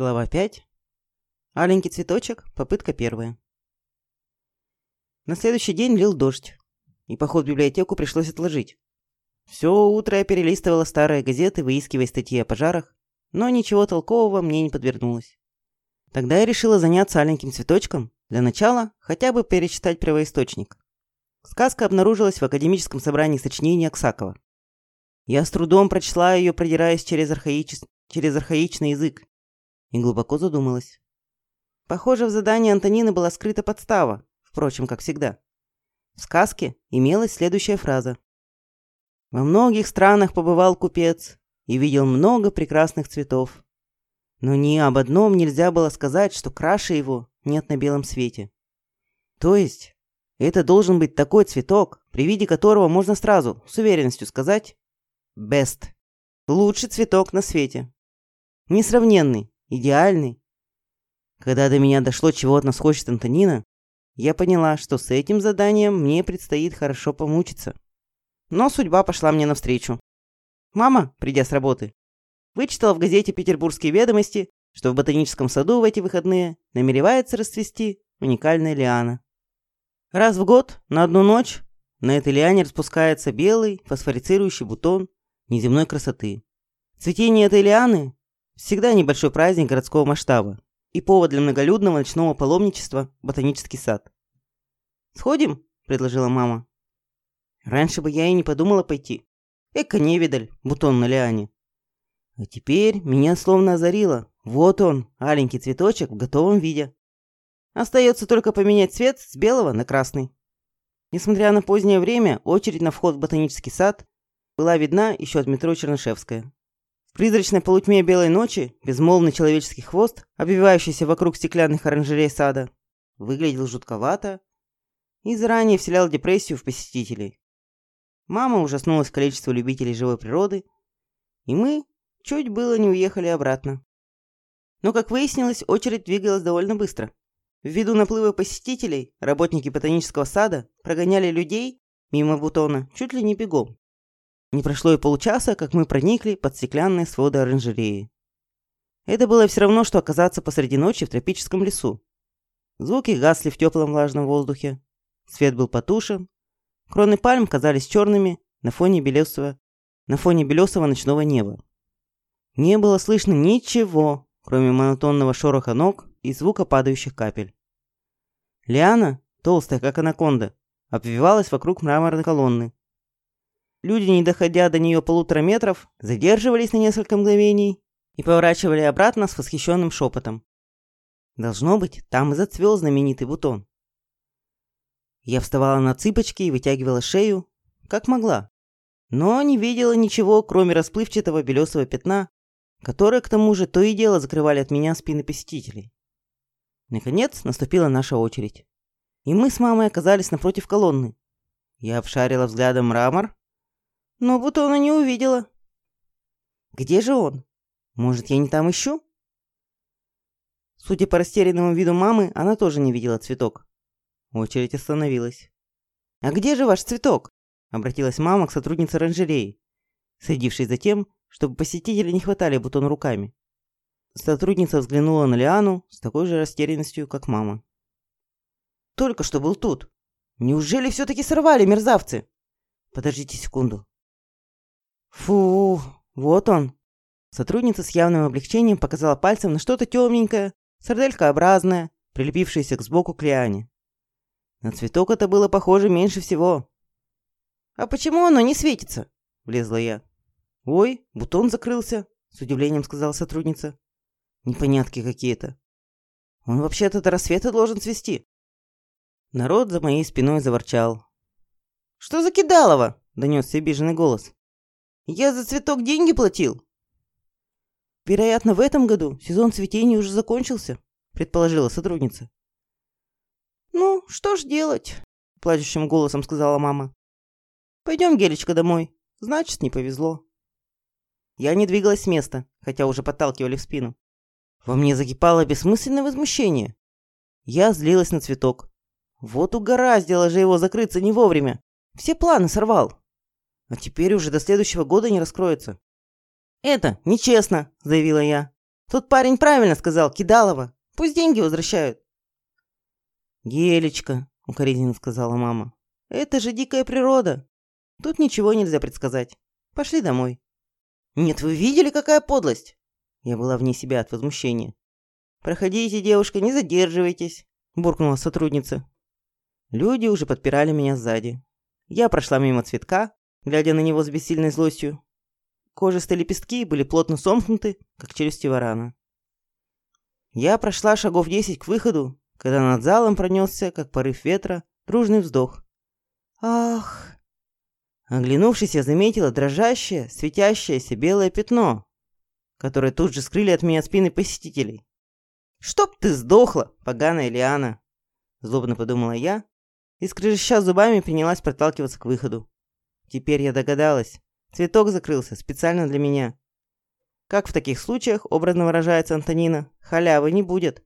Глава 5. Аленький цветочек. Попытка первая. На следующий день лил дождь, и поход в библиотеку пришлось отложить. Все утро я перелистывала старые газеты, выискивая статьи о пожарах, но ничего толкового мне не подвернулось. Тогда я решила заняться аленьким цветочком, для начала хотя бы перечитать первоисточник. Сказка обнаружилась в академическом собрании сочинений Аксакова. Я с трудом прочла ее, продираясь через, архаич... через архаичный язык, и глубоко задумалась. Похоже, в задании Антонины была скрыта подстава, впрочем, как всегда. В сказке имелась следующая фраза. «Во многих странах побывал купец и видел много прекрасных цветов. Но ни об одном нельзя было сказать, что краше его нет на белом свете. То есть, это должен быть такой цветок, при виде которого можно сразу, с уверенностью сказать «best». Лучший цветок на свете. Несравненный, идеальный. Когда до меня дошло, чего от нас хочет Антонина, я поняла, что с этим заданием мне предстоит хорошо помучиться. Но судьба пошла мне навстречу. Мама, придя с работы, вычитала в газете «Петербургские ведомости», что в ботаническом саду в эти выходные намеревается расцвести уникальная лиана. Раз в год, на одну ночь, на этой лиане распускается белый фосфорицирующий бутон неземной красоты. Цветение этой лианы Всегда небольшой праздник городского масштаба и повод для многолюдного ночного паломничества ботанический сад. «Сходим?» – предложила мама. Раньше бы я и не подумала пойти. Эка невидаль, бутон на лиане. А теперь меня словно озарило. Вот он, аленький цветочек в готовом виде. Остается только поменять цвет с белого на красный. Несмотря на позднее время, очередь на вход в ботанический сад была видна еще от метро Чернышевская. В призрачной полутьме белой ночи безмолвный человеческий хвост, обвивающийся вокруг стеклянных оранжерей сада, выглядел жутковато и заранее вселял депрессию в посетителей. Мама ужаснулась количеству любителей живой природы, и мы чуть было не уехали обратно. Но, как выяснилось, очередь двигалась довольно быстро. Ввиду наплыва посетителей, работники ботанического сада прогоняли людей мимо бутона чуть ли не бегом. Не прошло и получаса, как мы проникли под стеклянные своды оранжереи. Это было все равно, что оказаться посреди ночи в тропическом лесу. Звуки гасли в теплом влажном воздухе. Свет был потушен. Кроны пальм казались черными на фоне белесого, на фоне белесого ночного неба. Не было слышно ничего, кроме монотонного шороха ног и звука падающих капель. Лиана, толстая как анаконда, обвивалась вокруг мраморной колонны, Люди, не доходя до нее полутора метров, задерживались на несколько мгновений и поворачивали обратно с восхищенным шепотом. Должно быть, там и зацвел знаменитый бутон. Я вставала на цыпочки и вытягивала шею, как могла, но не видела ничего, кроме расплывчатого белесого пятна, которое, к тому же, то и дело закрывали от меня спины посетителей. Наконец, наступила наша очередь. И мы с мамой оказались напротив колонны. Я обшарила взглядом мрамор, но бутона не увидела. Где же он? Может, я не там ищу? Судя по растерянному виду мамы, она тоже не видела цветок. Очередь остановилась. «А где же ваш цветок?» – обратилась мама к сотруднице оранжереи, следившей за тем, чтобы посетители не хватали бутон руками. Сотрудница взглянула на Лиану с такой же растерянностью, как мама. «Только что был тут. Неужели все-таки сорвали, мерзавцы?» «Подождите секунду. Фу, вот он. Сотрудница с явным облегчением показала пальцем на что-то темненькое, сарделькообразное, прилепившееся к сбоку к лиане. На цветок это было похоже меньше всего. «А почему оно не светится?» – влезла я. «Ой, бутон закрылся», – с удивлением сказала сотрудница. «Непонятки какие-то. Он вообще-то до рассвета должен цвести». Народ за моей спиной заворчал. «Что за кидалово?» – донесся обиженный голос. Я за цветок деньги платил. Вероятно, в этом году сезон цветения уже закончился, предположила сотрудница. Ну, что ж делать, плачущим голосом сказала мама. Пойдем, Гелечка, домой. Значит, не повезло. Я не двигалась с места, хотя уже подталкивали в спину. Во мне закипало бессмысленное возмущение. Я злилась на цветок. Вот угораздило же его закрыться не вовремя. Все планы сорвал. А теперь уже до следующего года не раскроется. «Это нечестно», – заявила я. Тот парень правильно сказал, Кидалова. Пусть деньги возвращают. «Гелечка», — укоризненно сказала мама, — «это же дикая природа. Тут ничего нельзя предсказать. Пошли домой». «Нет, вы видели, какая подлость?» Я была вне себя от возмущения. «Проходите, девушка, не задерживайтесь», — буркнула сотрудница. Люди уже подпирали меня сзади. Я прошла мимо цветка, глядя на него с бессильной злостью. Кожистые лепестки были плотно сомкнуты, как челюсти варана. Я прошла шагов десять к выходу, когда над залом пронесся, как порыв ветра, дружный вздох. «Ах!» Оглянувшись, я заметила дрожащее, светящееся белое пятно, которое тут же скрыли от меня спины посетителей. «Чтоб ты сдохла, поганая Лиана!» Злобно подумала я и, скрежеща зубами, принялась проталкиваться к выходу. Теперь я догадалась. Цветок закрылся специально для меня. Как в таких случаях, образно выражается Антонина, халявы не будет.